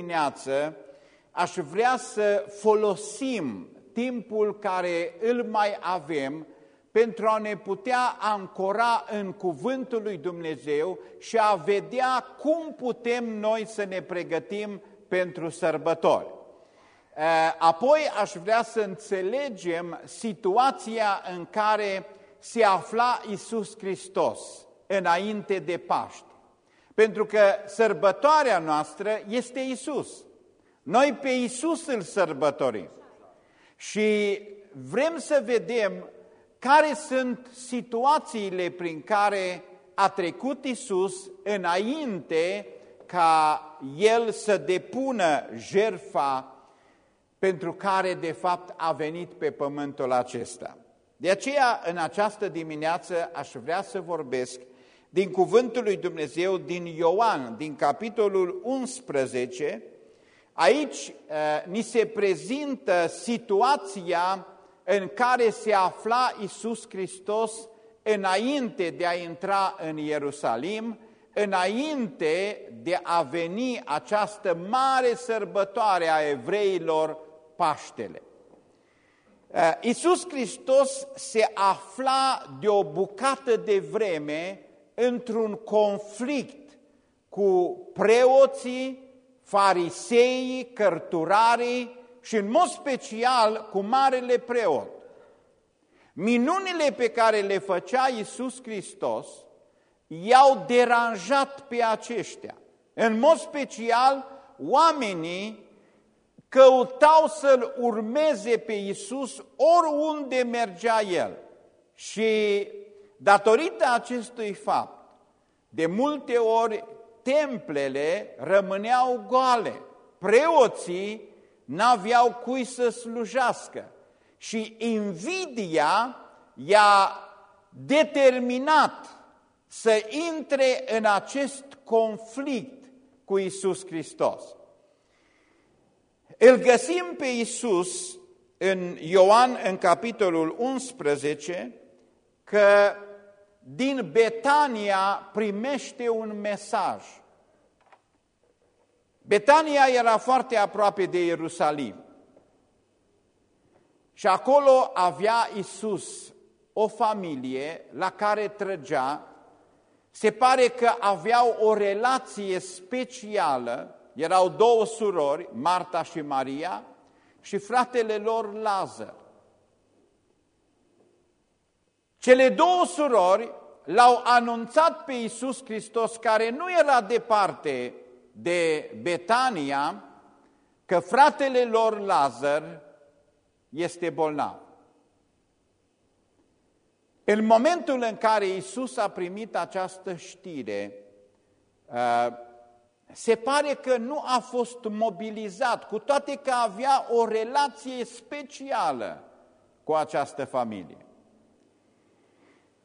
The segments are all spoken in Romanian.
dimineață aș vrea să folosim timpul care îl mai avem pentru a ne putea ancora în cuvântul lui Dumnezeu și a vedea cum putem noi să ne pregătim pentru sărbători. Apoi aș vrea să înțelegem situația în care se afla Isus Hristos înainte de Paște. Pentru că sărbătoarea noastră este Isus. Noi pe Isus îl sărbătorim. Și vrem să vedem care sunt situațiile prin care a trecut Isus înainte ca El să depună jerfa pentru care de fapt a venit pe pământul acesta. De aceea, în această dimineață, aș vrea să vorbesc din Cuvântul lui Dumnezeu din Ioan, din capitolul 11, aici uh, ni se prezintă situația în care se afla Isus Hristos înainte de a intra în Ierusalim, înainte de a veni această mare sărbătoare a evreilor, Paștele. Uh, Isus Hristos se afla de o bucată de vreme într-un conflict cu preoții, fariseii, cărturarii și în mod special cu marele preot. Minunile pe care le făcea Iisus Hristos i-au deranjat pe aceștia. În mod special, oamenii căutau să-L urmeze pe Iisus oriunde mergea El. Și Datorită acestui fapt, de multe ori templele rămâneau goale, preoții n-aveau cui să slujească și invidia i-a determinat să intre în acest conflict cu Isus Hristos. Îl găsim pe Isus în Ioan, în capitolul 11, că din Betania primește un mesaj. Betania era foarte aproape de Ierusalim. Și acolo avea Isus o familie la care trăgea. Se pare că aveau o relație specială. Erau două surori, Marta și Maria, și fratele lor Lazar. Cele două surori l-au anunțat pe Iisus Hristos, care nu era departe de Betania, că fratele lor Lazar este bolnav. În momentul în care Iisus a primit această știre, uh, se pare că nu a fost mobilizat, cu toate că avea o relație specială cu această familie.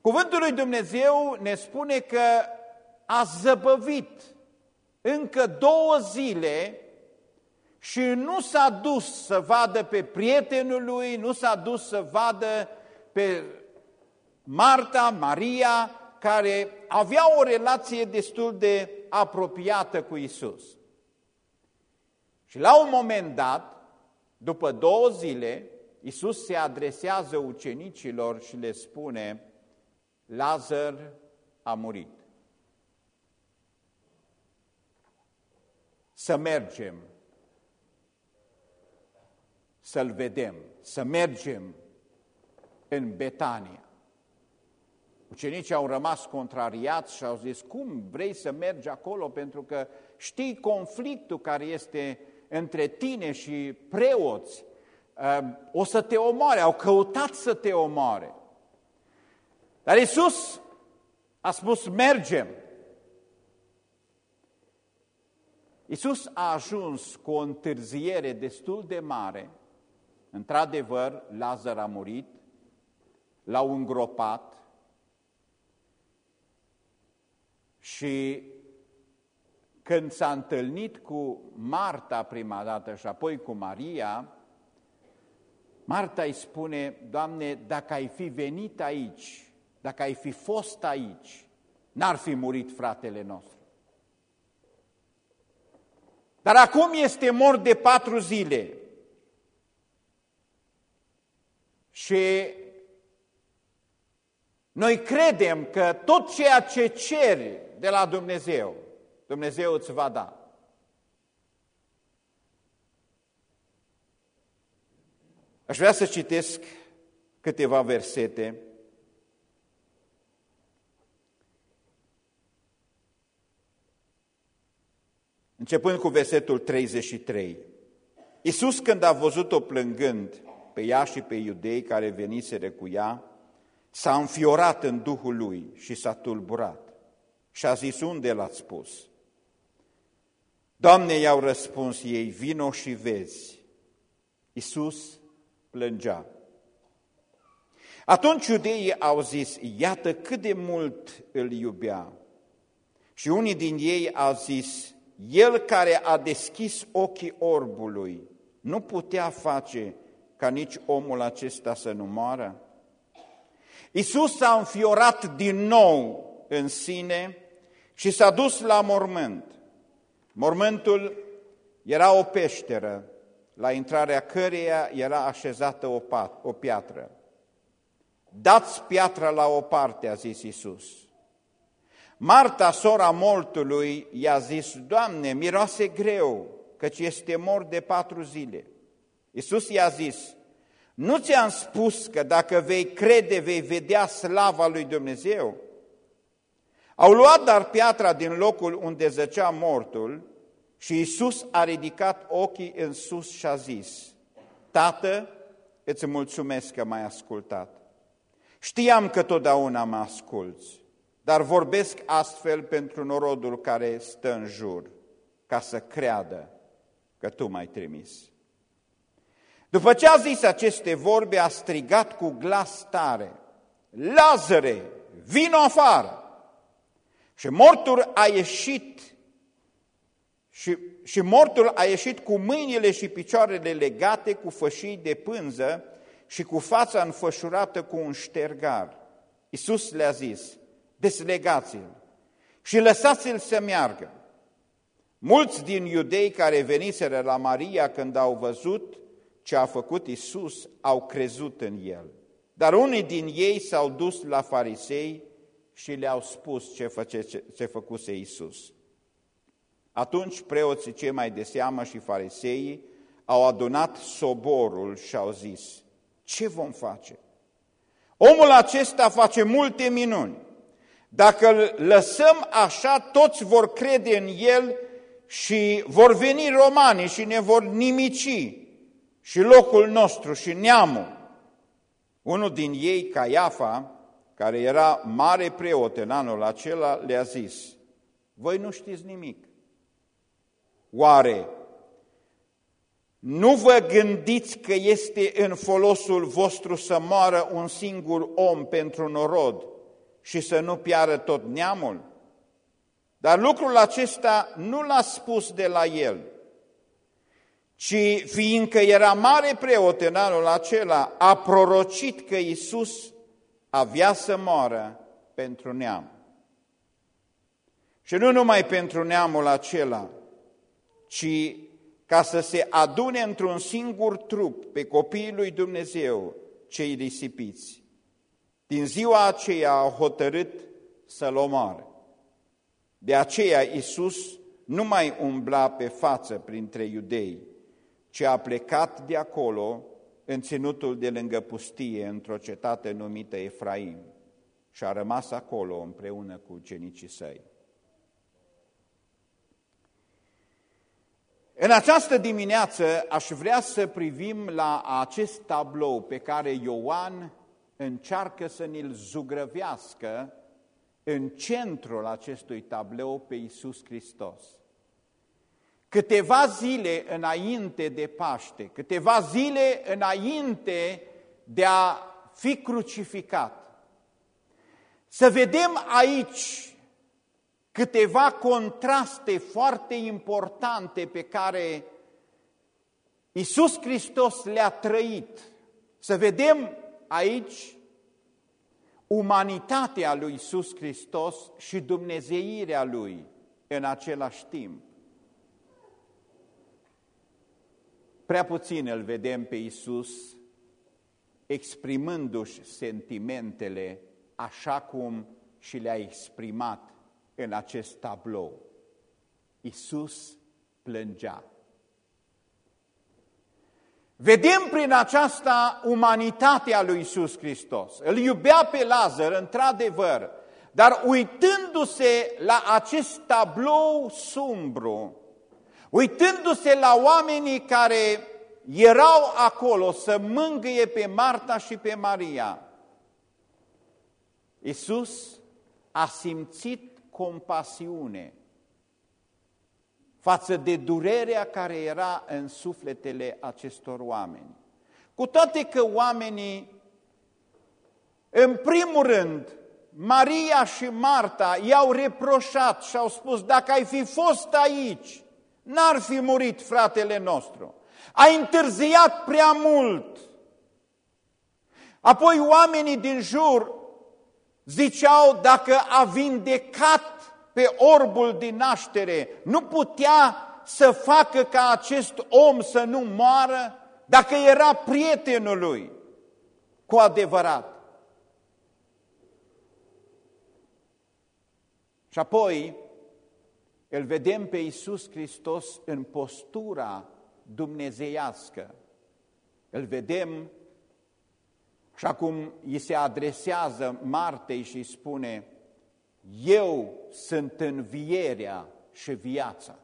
Cuvântul lui Dumnezeu ne spune că a zăbăvit încă două zile și nu s-a dus să vadă pe prietenul lui, nu s-a dus să vadă pe Marta, Maria, care avea o relație destul de apropiată cu Isus. Și la un moment dat, după două zile, Isus se adresează ucenicilor și le spune, Lazar a murit. Să mergem, să-l vedem, să mergem în Betania. Ucenicii au rămas contrariați și au zis, cum vrei să mergi acolo pentru că știi conflictul care este între tine și preoți, o să te omoare, au căutat să te omoare. Dar Isus a spus, mergem. Isus a ajuns cu o întârziere destul de mare. Într-adevăr, Lazar a murit, l-au îngropat și când s-a întâlnit cu Marta prima dată și apoi cu Maria, Marta îi spune, Doamne, dacă ai fi venit aici, dacă ai fi fost aici, n-ar fi murit fratele nostru. Dar acum este mort de patru zile. Și noi credem că tot ceea ce ceri de la Dumnezeu, Dumnezeu îți va da. Aș vrea să citesc câteva versete. Începând cu versetul 33. Iisus când a văzut-o plângând pe ea și pe iudei care veniseră cu ea, s-a înfiorat în Duhul lui și s-a tulburat și a zis, unde l-ați spus? Doamne, i-au răspuns ei, vino și vezi. Iisus plângea. Atunci iudeii au zis, iată cât de mult îl iubea. Și unii din ei au zis, el care a deschis ochii orbului nu putea face ca nici omul acesta să nu moară? Iisus s-a înfiorat din nou în sine și s-a dus la mormânt. Mormântul era o peșteră, la intrarea căreia era așezată o, pat, o piatră. Dați piatra la o parte, a zis Iisus. Marta, sora mortului, i-a zis, Doamne, miroase greu, căci este mort de patru zile. Iisus i-a zis, nu ți-am spus că dacă vei crede, vei vedea slava lui Dumnezeu? Au luat dar piatra din locul unde zăcea mortul și Iisus a ridicat ochii în sus și a zis, Tată, îți mulțumesc că m-ai ascultat. Știam că totdeauna mă asculți, dar vorbesc astfel pentru norodul care stă în jur, ca să creadă că Tu m-ai trimis. După ce a zis aceste vorbe, a strigat cu glas tare, Lazare, vino afară! Și mortul a ieșit și, și mortul a ieșit cu mâinile și picioarele legate cu fășii de pânză și cu fața înfășurată cu un ștergar. Iisus le-a zis, deslegați-l și lăsați-l să meargă. Mulți din iudei care veniseră la Maria când au văzut ce a făcut Isus, au crezut în El. Dar unii din ei s-au dus la farisei și le-au spus ce, face, ce, ce făcuse Isus. Atunci preoții cei mai de seamă și fariseii au adunat soborul și au zis, ce vom face? Omul acesta face multe minuni. Dacă îl lăsăm așa, toți vor crede în el și vor veni romanii și ne vor nimici și locul nostru și neamul. Unul din ei, Caiafa, care era mare preot în anul acela, le-a zis, voi nu știți nimic. Oare nu vă gândiți că este în folosul vostru să moară un singur om pentru norod și să nu piară tot neamul? Dar lucrul acesta nu l-a spus de la el, ci fiindcă era mare preot în anul acela, a prorocit că Iisus avea să moară pentru neam. Și nu numai pentru neamul acela, ci ca să se adune într-un singur trup pe copiii lui Dumnezeu cei risipiți. Din ziua aceea au hotărât să-l omoare. De aceea Iisus nu mai umbla pe față printre iudei, ci a plecat de acolo în ținutul de lângă pustie, într-o cetate numită Efraim, și a rămas acolo împreună cu ucenicii săi. În această dimineață aș vrea să privim la acest tablou pe care Ioan încearcă să ne-l zugrăvească în centrul acestui tablou pe Iisus Hristos. Câteva zile înainte de Paște, câteva zile înainte de a fi crucificat, să vedem aici câteva contraste foarte importante pe care Isus Hristos le-a trăit. Să vedem aici umanitatea lui Isus Hristos și dumnezeirea lui în același timp. Prea puțin îl vedem pe Isus exprimându-și sentimentele așa cum și le-a exprimat în acest tablou. Isus plângea. Vedem prin aceasta umanitatea lui Isus Hristos. Îl iubea pe Lazar, într-adevăr, dar uitându-se la acest tablou sumbru, uitându-se la oamenii care erau acolo să mângâie pe Marta și pe Maria, Isus a simțit compasiune față de durerea care era în sufletele acestor oameni. Cu toate că oamenii, în primul rând, Maria și Marta i-au reproșat și au spus, dacă ai fi fost aici, n-ar fi murit fratele nostru. Ai întârziat prea mult. Apoi oamenii din jur ziceau, dacă a vindecat pe orbul din naștere, nu putea să facă ca acest om să nu moară dacă era prietenul lui cu adevărat. Și apoi îl vedem pe Iisus Hristos în postura dumnezeiască. Îl vedem și acum îi se adresează Martei și îi spune, eu sunt învierea și viața.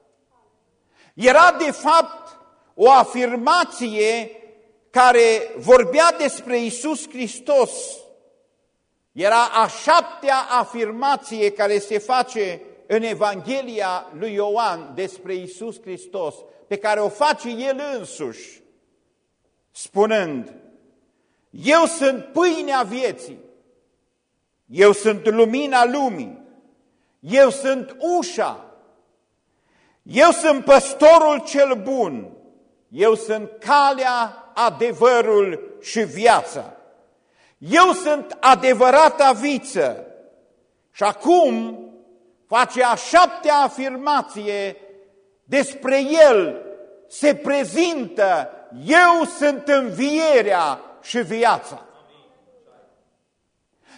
Era de fapt o afirmație care vorbea despre Isus Hristos. Era a șaptea afirmație care se face în Evanghelia lui Ioan despre Isus Hristos, pe care o face El însuși, spunând, Eu sunt pâinea vieții, eu sunt lumina lumii. Eu sunt ușa. Eu sunt păstorul cel bun. Eu sunt calea, adevărul și viața. Eu sunt adevărata viță. Și acum face a șaptea afirmație despre el. Se prezintă, eu sunt învierea și viața.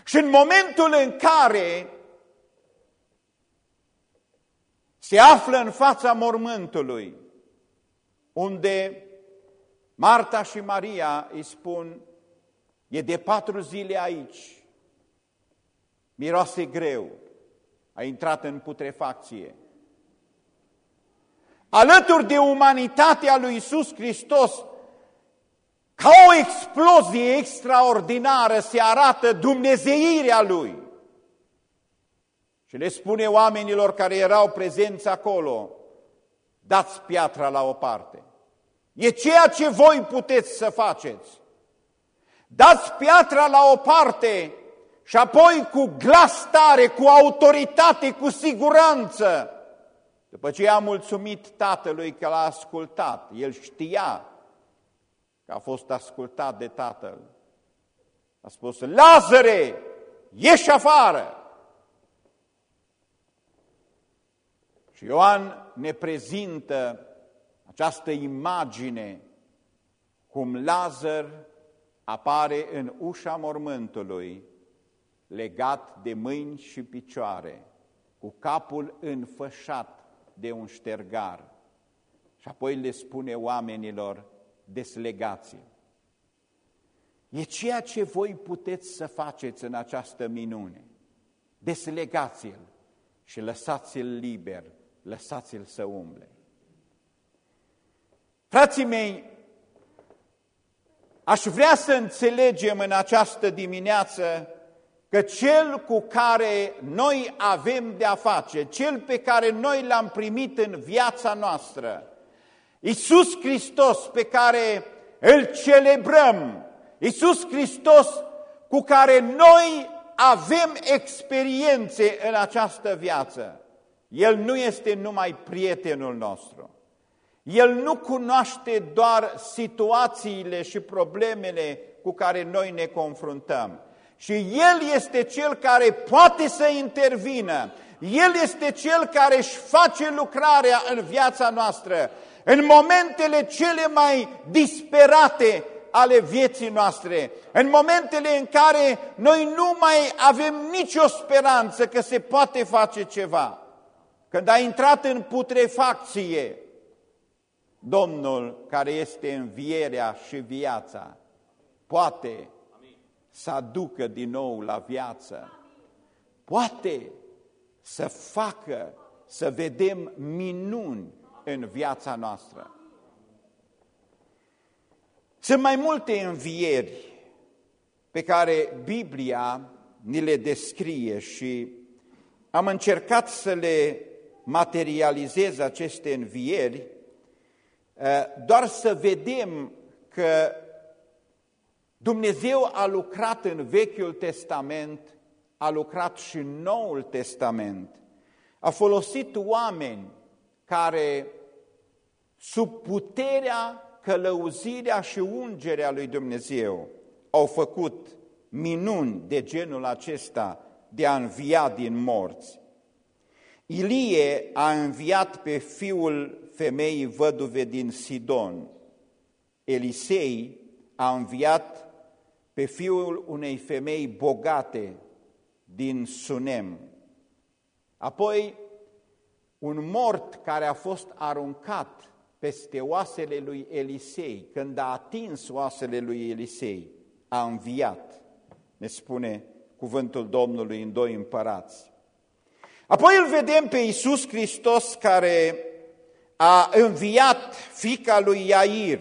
Și în momentul în care se află în fața mormântului, unde Marta și Maria îi spun, e de patru zile aici, miroase greu, a intrat în putrefacție. Alături de umanitatea lui Isus Hristos, ca o explozie extraordinară se arată dumnezeirea Lui. Și le spune oamenilor care erau prezenți acolo, dați piatra la o parte. E ceea ce voi puteți să faceți. Dați piatra la o parte și apoi cu glas tare, cu autoritate, cu siguranță, după ce a mulțumit tatălui că l-a ascultat, el știa că a fost ascultat de tatăl. A spus, Lazare, ieși afară! Și Ioan ne prezintă această imagine cum Lazar apare în ușa mormântului, legat de mâini și picioare, cu capul înfășat de un ștergar. Și apoi le spune oamenilor, deslegați E ceea ce voi puteți să faceți în această minune. Deslegați-l și lăsați-l liber, lăsați-l să umble. Frații mei, aș vrea să înțelegem în această dimineață că cel cu care noi avem de-a face, cel pe care noi l-am primit în viața noastră, Iisus Hristos pe care îl celebrăm, Iisus Hristos cu care noi avem experiențe în această viață. El nu este numai prietenul nostru. El nu cunoaște doar situațiile și problemele cu care noi ne confruntăm. Și El este Cel care poate să intervină. El este Cel care își face lucrarea în viața noastră în momentele cele mai disperate ale vieții noastre, în momentele în care noi nu mai avem nicio speranță că se poate face ceva, când a intrat în putrefacție, Domnul care este învierea și viața, poate să aducă din nou la viață, poate să facă să vedem minuni în viața noastră. Sunt mai multe învieri pe care Biblia ni le descrie și am încercat să le materializez aceste învieri, eh, doar să vedem că Dumnezeu a lucrat în Vechiul Testament, a lucrat și în Noul Testament. A folosit oameni care, sub puterea, călăuzirea și ungerea lui Dumnezeu, au făcut minuni de genul acesta de a învia din morți. Ilie a înviat pe fiul femeii văduve din Sidon. Elisei a înviat pe fiul unei femei bogate din Sunem. Apoi, un mort care a fost aruncat peste oasele lui Elisei, când a atins oasele lui Elisei, a înviat, ne spune cuvântul Domnului în doi împărați. Apoi îl vedem pe Iisus Hristos care a înviat fica lui Iair,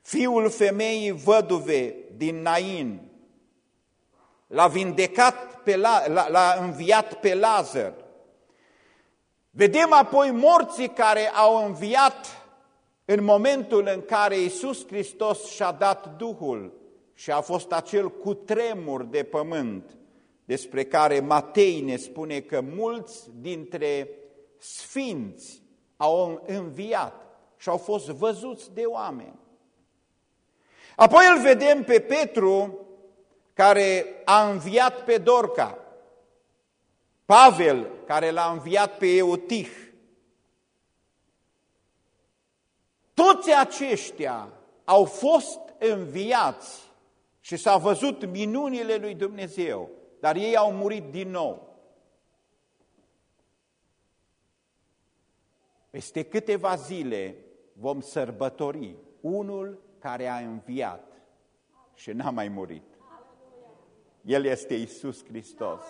fiul femeii văduve din Nain, l-a vindecat, pe la, l-a înviat pe Lazar. Vedem apoi morții care au înviat în momentul în care Iisus Hristos și-a dat Duhul și a fost acel cutremur de pământ despre care Matei ne spune că mulți dintre sfinți au înviat și au fost văzuți de oameni. Apoi îl vedem pe Petru care a înviat pe Dorca, Pavel care l-a înviat pe Eutih. Toți aceștia au fost înviați și s-a văzut minunile lui Dumnezeu, dar ei au murit din nou. Peste câteva zile vom sărbători unul care a înviat și n-a mai murit. El este Isus Hristos.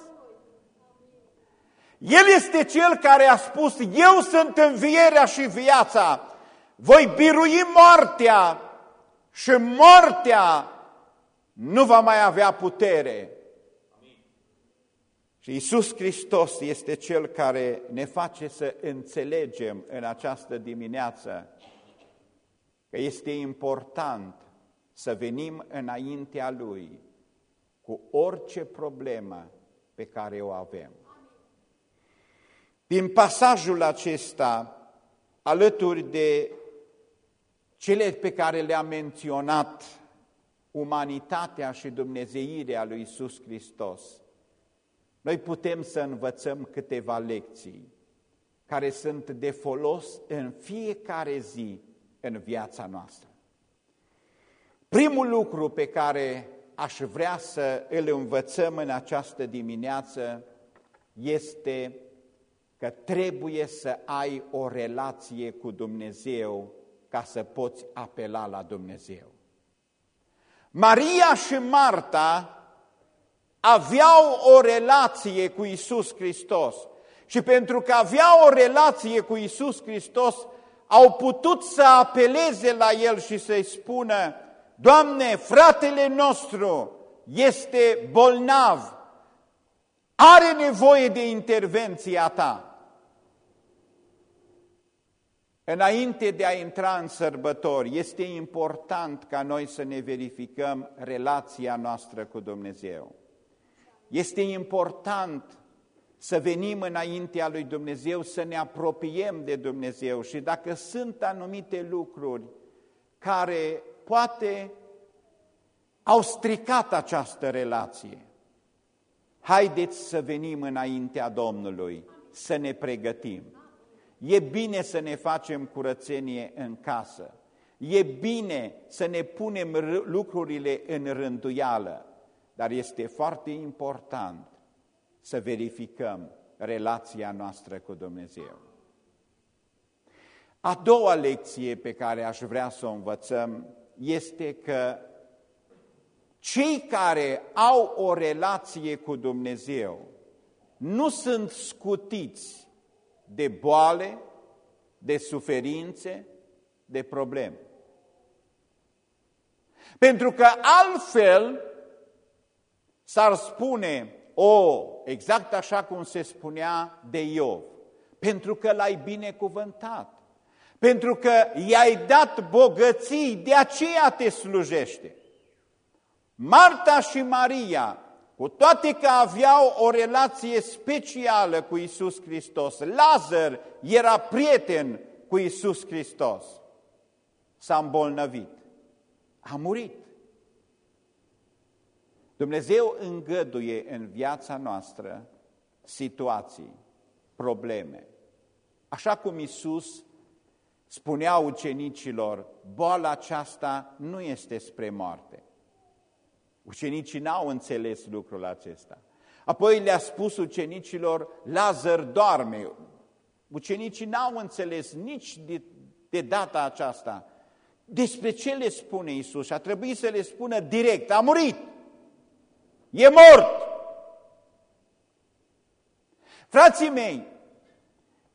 El este Cel care a spus, eu sunt învierea și viața, voi birui moartea și moartea nu va mai avea putere. Și Isus Hristos este Cel care ne face să înțelegem în această dimineață că este important să venim înaintea Lui cu orice problemă pe care o avem. Din pasajul acesta, alături de cele pe care le-am menționat, umanitatea și dumnezeirea lui Isus Hristos, noi putem să învățăm câteva lecții care sunt de folos în fiecare zi în viața noastră. Primul lucru pe care aș vrea să îl învățăm în această dimineață este că trebuie să ai o relație cu Dumnezeu ca să poți apela la Dumnezeu. Maria și Marta aveau o relație cu Isus Hristos și pentru că aveau o relație cu Isus Hristos, au putut să apeleze la El și să-i spună, Doamne, fratele nostru este bolnav, are nevoie de intervenția Ta. Înainte de a intra în sărbători, este important ca noi să ne verificăm relația noastră cu Dumnezeu. Este important să venim înaintea lui Dumnezeu, să ne apropiem de Dumnezeu și dacă sunt anumite lucruri care poate au stricat această relație, haideți să venim înaintea Domnului, să ne pregătim. E bine să ne facem curățenie în casă. E bine să ne punem lucrurile în rânduială, dar este foarte important să verificăm relația noastră cu Dumnezeu. A doua lecție pe care aș vrea să o învățăm este că cei care au o relație cu Dumnezeu nu sunt scutiți de boale, de suferințe, de probleme. Pentru că altfel s-ar spune, o, exact așa cum se spunea de Iov, pentru că l-ai binecuvântat, pentru că i-ai dat bogății, de aceea te slujește. Marta și Maria, cu toate că aveau o relație specială cu Isus Hristos, Lazar era prieten cu Isus Hristos, s-a îmbolnăvit, a murit. Dumnezeu îngăduie în viața noastră situații, probleme. Așa cum Isus spunea ucenicilor, boala aceasta nu este spre moarte. Ucenicii n-au înțeles lucrul acesta. Apoi le-a spus ucenicilor, Lazar doarme. Ucenicii n-au înțeles nici de, de data aceasta despre ce le spune Isus. A trebuit să le spună direct, a murit, e mort. Frații mei,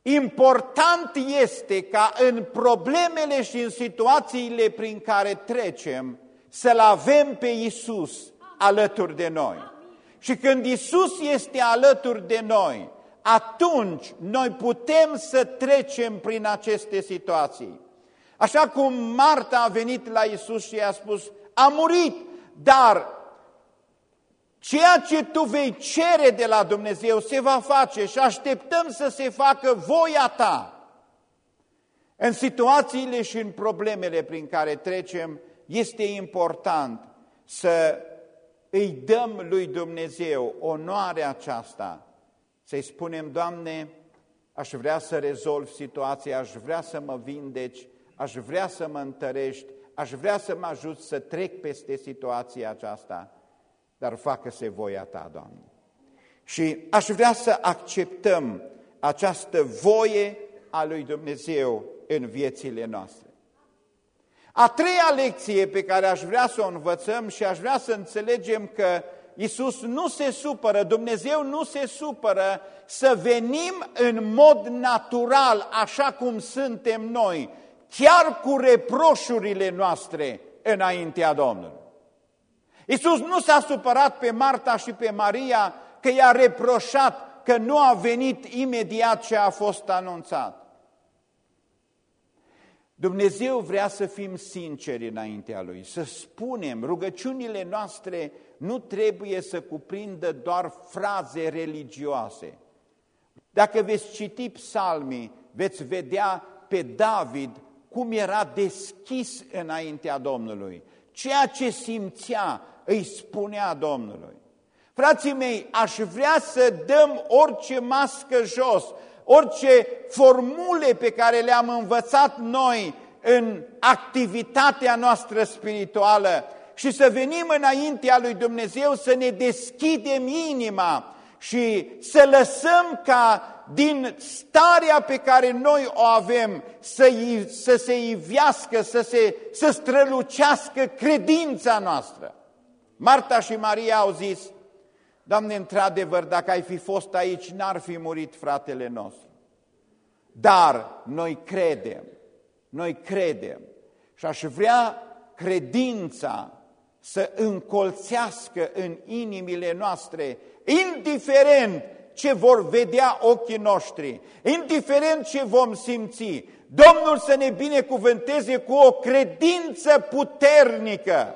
important este ca în problemele și în situațiile prin care trecem, să-L avem pe Isus alături de noi. Și când Isus este alături de noi, atunci noi putem să trecem prin aceste situații. Așa cum Marta a venit la Isus și i-a spus, a murit, dar ceea ce tu vei cere de la Dumnezeu se va face și așteptăm să se facă voia ta. În situațiile și în problemele prin care trecem, este important să îi dăm lui Dumnezeu onoarea aceasta, să-i spunem, Doamne, aș vrea să rezolv situația, aș vrea să mă vindeci, aș vrea să mă întărești, aș vrea să mă ajut să trec peste situația aceasta, dar facă-se voia Ta, Doamne. Și aș vrea să acceptăm această voie a lui Dumnezeu în viețile noastre. A treia lecție pe care aș vrea să o învățăm și aș vrea să înțelegem că Isus nu se supără, Dumnezeu nu se supără să venim în mod natural, așa cum suntem noi, chiar cu reproșurile noastre înaintea Domnului. Isus nu s-a supărat pe Marta și pe Maria că i-a reproșat că nu a venit imediat ce a fost anunțat. Dumnezeu vrea să fim sinceri înaintea Lui, să spunem, rugăciunile noastre nu trebuie să cuprindă doar fraze religioase. Dacă veți citi psalmii, veți vedea pe David cum era deschis înaintea Domnului. Ceea ce simțea îi spunea Domnului. Frații mei, aș vrea să dăm orice mască jos, orice formule pe care le-am învățat noi în activitatea noastră spirituală și să venim înaintea lui Dumnezeu să ne deschidem inima și să lăsăm ca din starea pe care noi o avem să, să se ivească, să, se, să strălucească credința noastră. Marta și Maria au zis, Doamne, într-adevăr, dacă ai fi fost aici, n-ar fi murit fratele nostru. Dar noi credem, noi credem. Și aș vrea credința să încolțească în inimile noastre, indiferent ce vor vedea ochii noștri, indiferent ce vom simți, Domnul să ne binecuvânteze cu o credință puternică,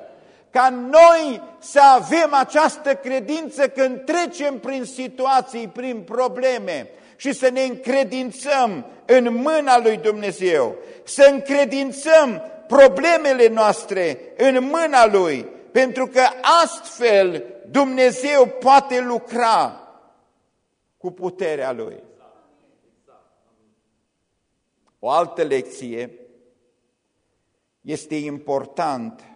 ca noi să avem această credință când trecem prin situații, prin probleme și să ne încredințăm în mâna lui Dumnezeu, să încredințăm problemele noastre în mâna Lui, pentru că astfel Dumnezeu poate lucra cu puterea Lui. O altă lecție este important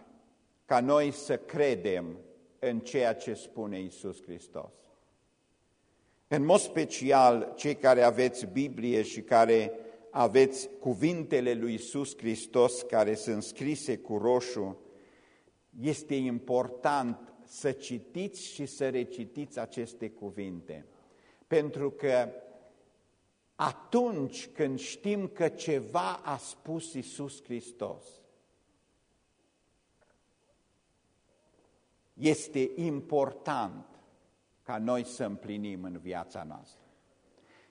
ca noi să credem în ceea ce spune Isus Hristos. În mod special, cei care aveți Biblie și care aveți cuvintele lui Isus Hristos care sunt scrise cu roșu, este important să citiți și să recitiți aceste cuvinte. Pentru că atunci când știm că ceva a spus Isus Hristos, este important ca noi să împlinim în viața noastră.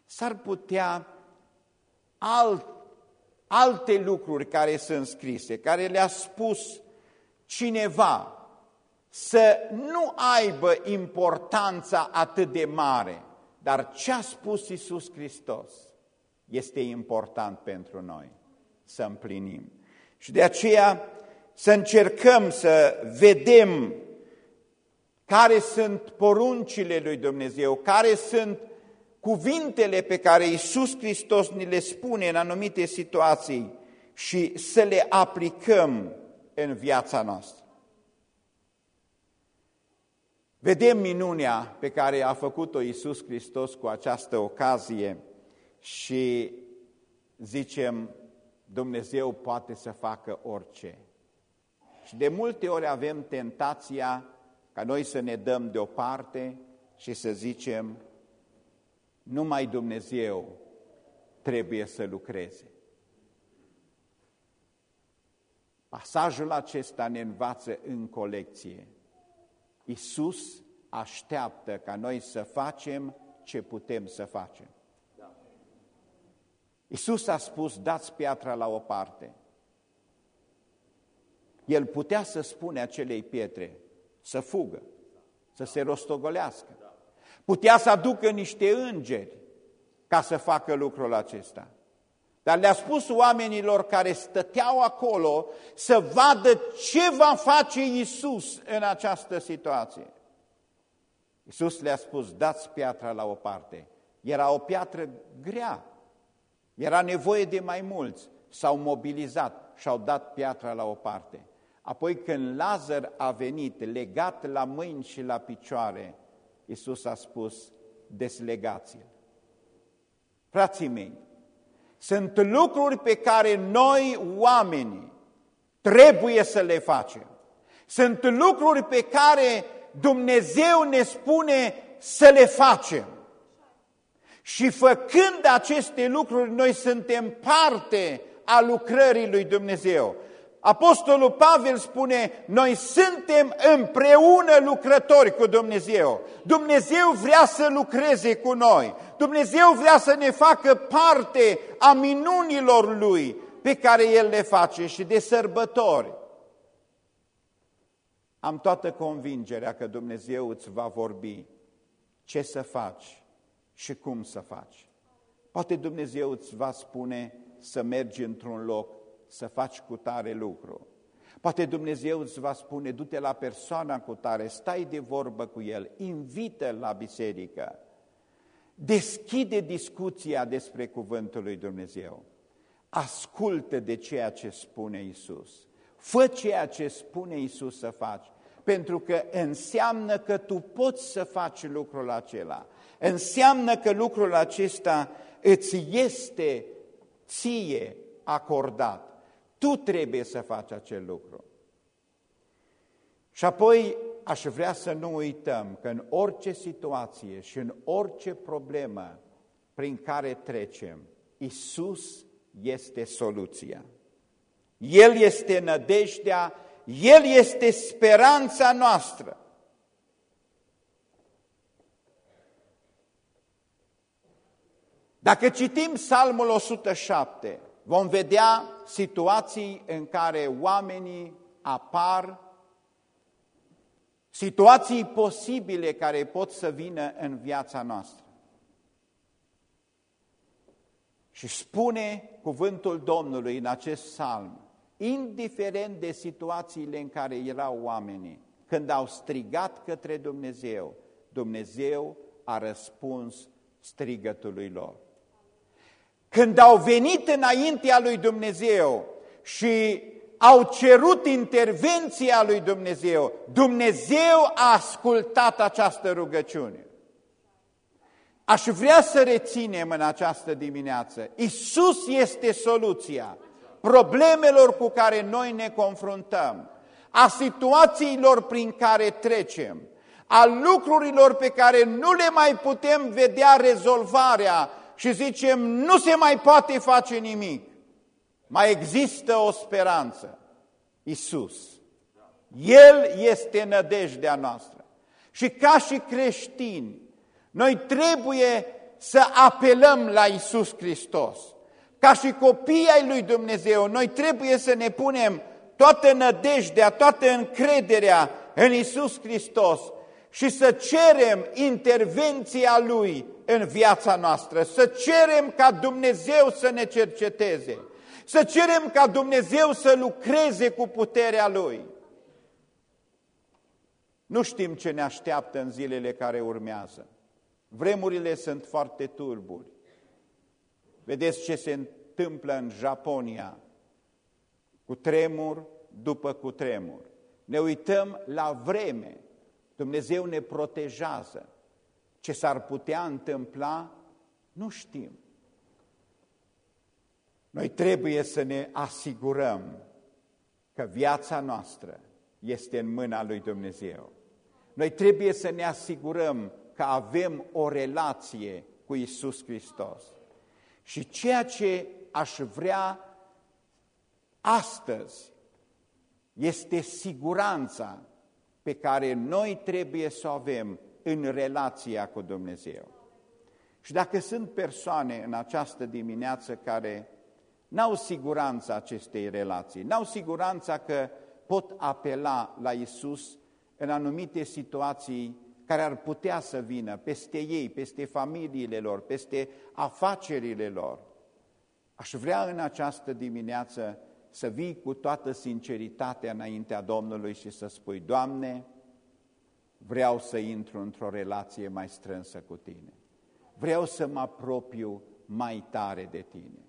S-ar putea alt, alte lucruri care sunt scrise, care le-a spus cineva, să nu aibă importanța atât de mare, dar ce a spus Iisus Hristos este important pentru noi să împlinim. Și de aceea să încercăm să vedem care sunt poruncile lui Dumnezeu, care sunt cuvintele pe care Iisus Hristos ni le spune în anumite situații și să le aplicăm în viața noastră. Vedem minunea pe care a făcut-o Iisus Hristos cu această ocazie și zicem, Dumnezeu poate să facă orice. Și de multe ori avem tentația ca noi să ne dăm deoparte și să zicem, numai Dumnezeu trebuie să lucreze. Pasajul acesta ne învață în colecție. Iisus așteaptă ca noi să facem ce putem să facem. Iisus a spus, dați piatra la o parte. El putea să spune acelei pietre să fugă, să se rostogolească. Putea să aducă niște îngeri ca să facă lucrul acesta. Dar le-a spus oamenilor care stăteau acolo să vadă ce va face Iisus în această situație. Iisus le-a spus, dați piatra la o parte. Era o piatră grea, era nevoie de mai mulți. S-au mobilizat și au dat piatra la o parte. Apoi când Lazar a venit legat la mâini și la picioare, Iisus a spus, deslegați-l. Frații mei, sunt lucruri pe care noi, oamenii, trebuie să le facem. Sunt lucruri pe care Dumnezeu ne spune să le facem. Și făcând aceste lucruri, noi suntem parte a lucrării lui Dumnezeu. Apostolul Pavel spune, noi suntem împreună lucrători cu Dumnezeu. Dumnezeu vrea să lucreze cu noi. Dumnezeu vrea să ne facă parte a minunilor Lui pe care El le face și de sărbători. Am toată convingerea că Dumnezeu îți va vorbi ce să faci și cum să faci. Poate Dumnezeu îți va spune să mergi într-un loc să faci cu tare lucru. Poate Dumnezeu îți va spune, du-te la persoana cu tare, stai de vorbă cu el, invită la biserică, deschide discuția despre cuvântul lui Dumnezeu, ascultă de ceea ce spune Isus, fă ceea ce spune Isus să faci, pentru că înseamnă că tu poți să faci lucrul acela, înseamnă că lucrul acesta îți este ție acordat. Tu trebuie să faci acel lucru. Și apoi aș vrea să nu uităm că în orice situație și în orice problemă prin care trecem, Isus este soluția. El este nădejdea, El este speranța noastră. Dacă citim Psalmul 107, Vom vedea situații în care oamenii apar, situații posibile care pot să vină în viața noastră. Și spune cuvântul Domnului în acest psalm, indiferent de situațiile în care erau oamenii, când au strigat către Dumnezeu, Dumnezeu a răspuns strigătului lor. Când au venit înaintea lui Dumnezeu și au cerut intervenția lui Dumnezeu, Dumnezeu a ascultat această rugăciune. Aș vrea să reținem în această dimineață, Isus este soluția problemelor cu care noi ne confruntăm, a situațiilor prin care trecem, a lucrurilor pe care nu le mai putem vedea rezolvarea și zicem nu se mai poate face nimic. Mai există o speranță, Isus. El este nădejdea noastră. Și ca și creștini, noi trebuie să apelăm la Isus Hristos. Ca și copii ai lui Dumnezeu, noi trebuie să ne punem toată nădejdea, toată încrederea în Isus Hristos și să cerem intervenția Lui în viața noastră, să cerem ca Dumnezeu să ne cerceteze, să cerem ca Dumnezeu să lucreze cu puterea Lui. Nu știm ce ne așteaptă în zilele care urmează. Vremurile sunt foarte turburi. Vedeți ce se întâmplă în Japonia, cu tremur după cu tremur. Ne uităm la vreme, Dumnezeu ne protejează. Ce s-ar putea întâmpla, nu știm. Noi trebuie să ne asigurăm că viața noastră este în mâna lui Dumnezeu. Noi trebuie să ne asigurăm că avem o relație cu Isus Hristos. Și ceea ce aș vrea astăzi este siguranța pe care noi trebuie să o avem în relația cu Dumnezeu. Și dacă sunt persoane în această dimineață care n-au siguranța acestei relații, n-au siguranța că pot apela la Isus în anumite situații care ar putea să vină peste ei, peste familiile lor, peste afacerile lor. Aș vrea în această dimineață să vii cu toată sinceritatea înaintea Domnului și să spui, Doamne, vreau să intru într-o relație mai strânsă cu Tine. Vreau să mă apropiu mai tare de Tine.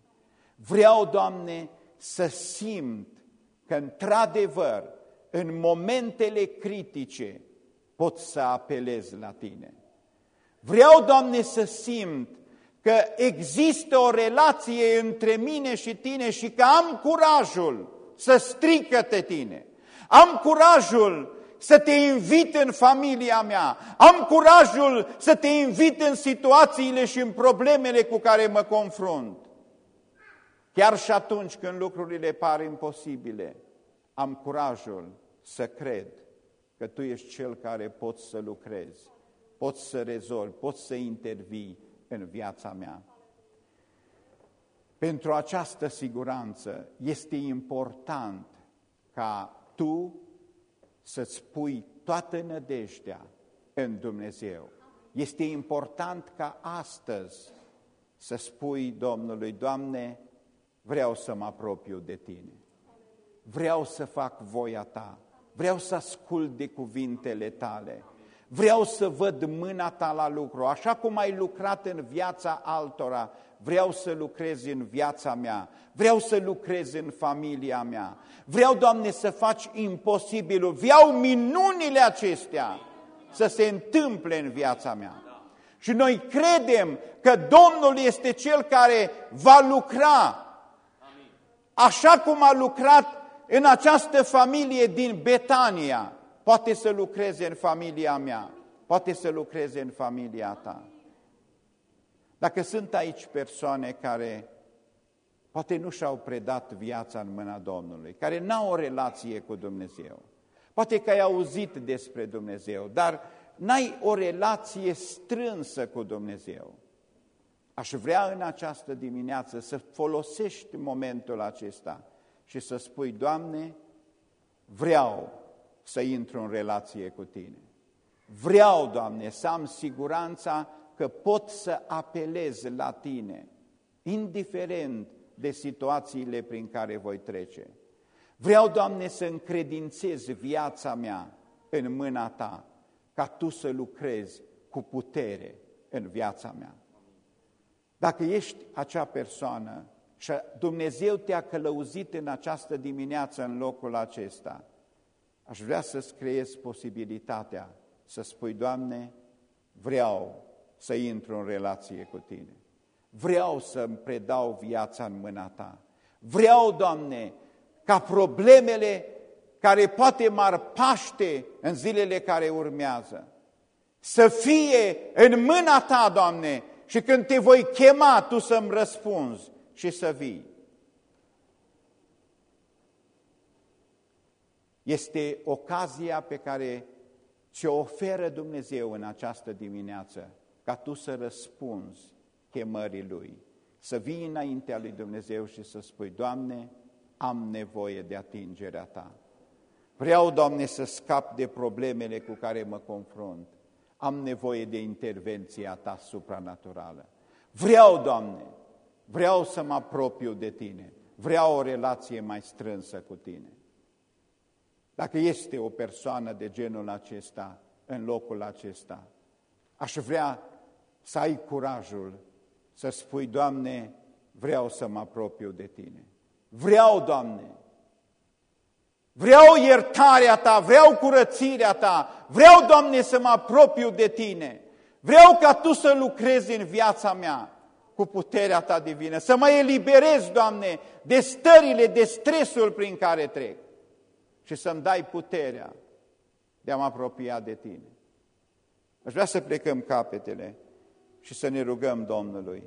Vreau, Doamne, să simt că, într-adevăr, în momentele critice, pot să apelez la Tine. Vreau, Doamne, să simt că există o relație între mine și Tine și că am curajul să strică-te Tine. Am curajul să te invit în familia mea. Am curajul să te invit în situațiile și în problemele cu care mă confrunt. Chiar și atunci când lucrurile par imposibile, am curajul să cred că Tu ești Cel care poți să lucrezi, poți să rezolvi, poți să intervii în viața mea. Pentru această siguranță este important ca Tu să-ți pui toată nădejdea în Dumnezeu. Este important ca astăzi să spui Domnului, Doamne, vreau să mă apropiu de Tine. Vreau să fac voia Ta. Vreau să ascult de cuvintele Tale. Vreau să văd mâna Ta la lucru. Așa cum ai lucrat în viața altora, vreau să lucrez în viața mea. Vreau să lucrez în familia mea. Vreau, Doamne, să faci imposibilul. Vreau minunile acestea să se întâmple în viața mea. Și noi credem că Domnul este Cel care va lucra așa cum a lucrat în această familie din Betania. Poate să lucreze în familia mea, poate să lucreze în familia ta. Dacă sunt aici persoane care poate nu și-au predat viața în mâna Domnului, care n-au o relație cu Dumnezeu, poate că ai auzit despre Dumnezeu, dar n-ai o relație strânsă cu Dumnezeu. Aș vrea în această dimineață să folosești momentul acesta și să spui, Doamne, vreau să intru în relație cu Tine. Vreau, Doamne, să am siguranța că pot să apelez la Tine, indiferent de situațiile prin care voi trece. Vreau, Doamne, să încredințez viața mea în mâna Ta, ca Tu să lucrezi cu putere în viața mea. Dacă ești acea persoană și Dumnezeu te-a călăuzit în această dimineață în locul acesta, aș vrea să-ți creezi posibilitatea să spui, Doamne, vreau să intru în relație cu Tine. Vreau să-mi predau viața în mâna Ta. Vreau, Doamne, ca problemele care poate m-ar paște în zilele care urmează, să fie în mâna Ta, Doamne, și când Te voi chema, Tu să-mi răspunzi și să vii. Este ocazia pe care ți-o oferă Dumnezeu în această dimineață, ca tu să răspunzi chemării Lui, să vii înaintea Lui Dumnezeu și să spui, Doamne, am nevoie de atingerea Ta. Vreau, Doamne, să scap de problemele cu care mă confrunt. Am nevoie de intervenția Ta supranaturală. Vreau, Doamne, vreau să mă apropiu de Tine. Vreau o relație mai strânsă cu Tine. Dacă este o persoană de genul acesta în locul acesta, aș vrea să ai curajul să spui, Doamne, vreau să mă apropiu de Tine. Vreau, Doamne, vreau iertarea Ta, vreau curățirea Ta, vreau, Doamne, să mă apropiu de Tine. Vreau ca Tu să lucrezi în viața mea cu puterea Ta divină, să mă eliberezi, Doamne, de stările, de stresul prin care trec și să-mi dai puterea de a mă apropia de Tine. Aș vrea să plecăm capetele și să ne rugăm Domnului.